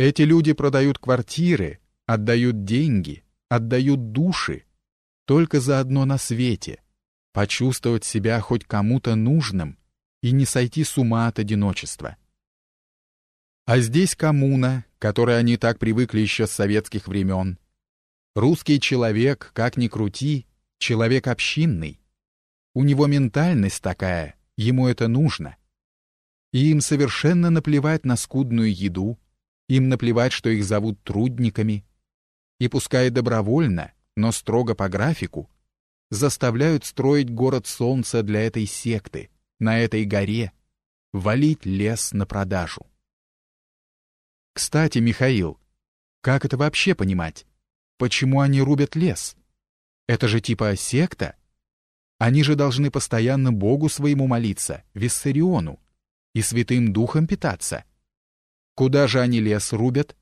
Эти люди продают квартиры, отдают деньги, отдают души, только заодно на свете, почувствовать себя хоть кому-то нужным и не сойти с ума от одиночества. А здесь коммуна, которой они так привыкли еще с советских времен. Русский человек, как ни крути, человек общинный. У него ментальность такая, ему это нужно. И им совершенно наплевать на скудную еду, им наплевать, что их зовут трудниками. И пускай добровольно, но строго по графику, заставляют строить город солнца для этой секты, на этой горе, валить лес на продажу. Кстати, Михаил, как это вообще понимать? Почему они рубят лес? Это же типа секта? Они же должны постоянно Богу своему молиться, Виссариону, и Святым Духом питаться. Куда же они лес рубят?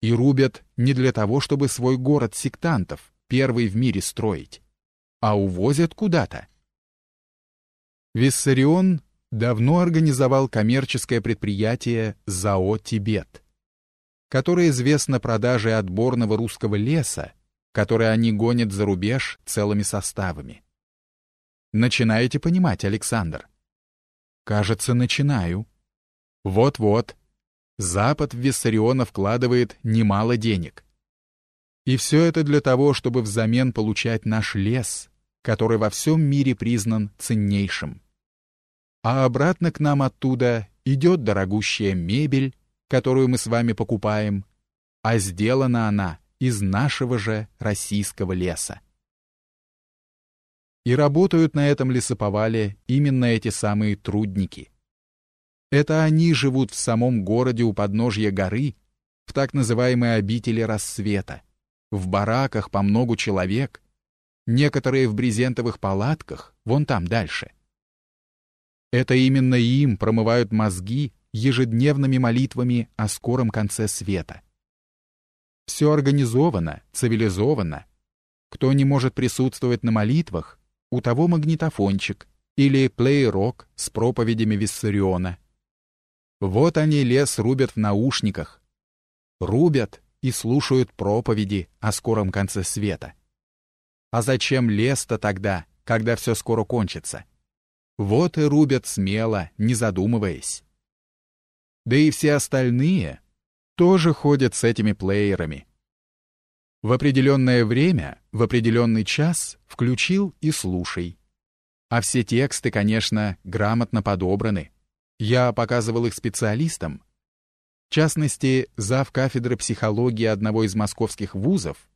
И рубят не для того, чтобы свой город сектантов, первый в мире, строить, а увозят куда-то. Виссарион давно организовал коммерческое предприятие «ЗАО Тибет», которое известно продажей отборного русского леса, который они гонят за рубеж целыми составами. Начинаете понимать, Александр? Кажется, начинаю. Вот-вот. Запад в Виссариона вкладывает немало денег. И все это для того, чтобы взамен получать наш лес, который во всем мире признан ценнейшим. А обратно к нам оттуда идет дорогущая мебель, которую мы с вами покупаем, а сделана она из нашего же российского леса. И работают на этом лесоповале именно эти самые трудники. Это они живут в самом городе у подножья горы, в так называемой обители рассвета, в бараках по многу человек, некоторые в брезентовых палатках, вон там дальше. Это именно им промывают мозги ежедневными молитвами о скором конце света. Все организовано, цивилизовано. Кто не может присутствовать на молитвах, у того магнитофончик или плей-рок с проповедями Виссариона. Вот они лес рубят в наушниках. Рубят и слушают проповеди о скором конце света. А зачем лес-то тогда, когда все скоро кончится? Вот и рубят смело, не задумываясь. Да и все остальные тоже ходят с этими плеерами. В определенное время, в определенный час включил и слушай. А все тексты, конечно, грамотно подобраны. Я показывал их специалистам. В частности, зав. кафедры психологии одного из московских вузов.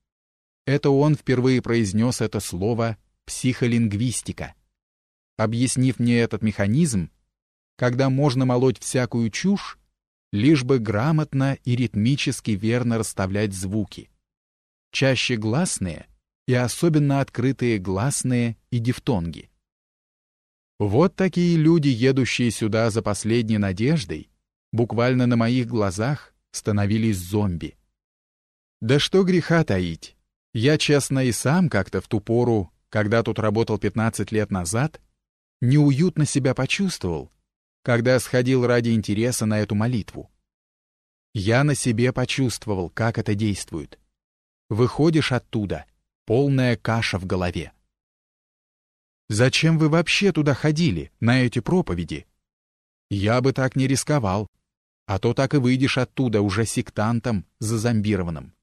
Это он впервые произнес это слово «психолингвистика». Объяснив мне этот механизм, когда можно молоть всякую чушь, лишь бы грамотно и ритмически верно расставлять звуки. Чаще гласные и особенно открытые гласные и дифтонги. Вот такие люди, едущие сюда за последней надеждой, буквально на моих глазах становились зомби. Да что греха таить. Я, честно, и сам как-то в ту пору, когда тут работал 15 лет назад, неуютно себя почувствовал, когда сходил ради интереса на эту молитву. Я на себе почувствовал, как это действует. Выходишь оттуда, полная каша в голове. Зачем вы вообще туда ходили, на эти проповеди? Я бы так не рисковал, а то так и выйдешь оттуда уже сектантом зазомбированным.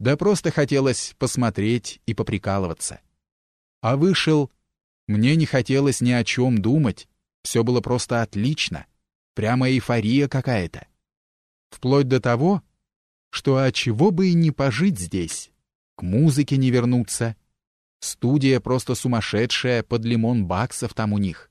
Да просто хотелось посмотреть и поприкалываться. А вышел, мне не хотелось ни о чем думать, все было просто отлично. Прямо эйфория какая-то. Вплоть до того, что а чего бы и не пожить здесь, к музыке не вернуться. Студия просто сумасшедшая, под лимон баксов там у них.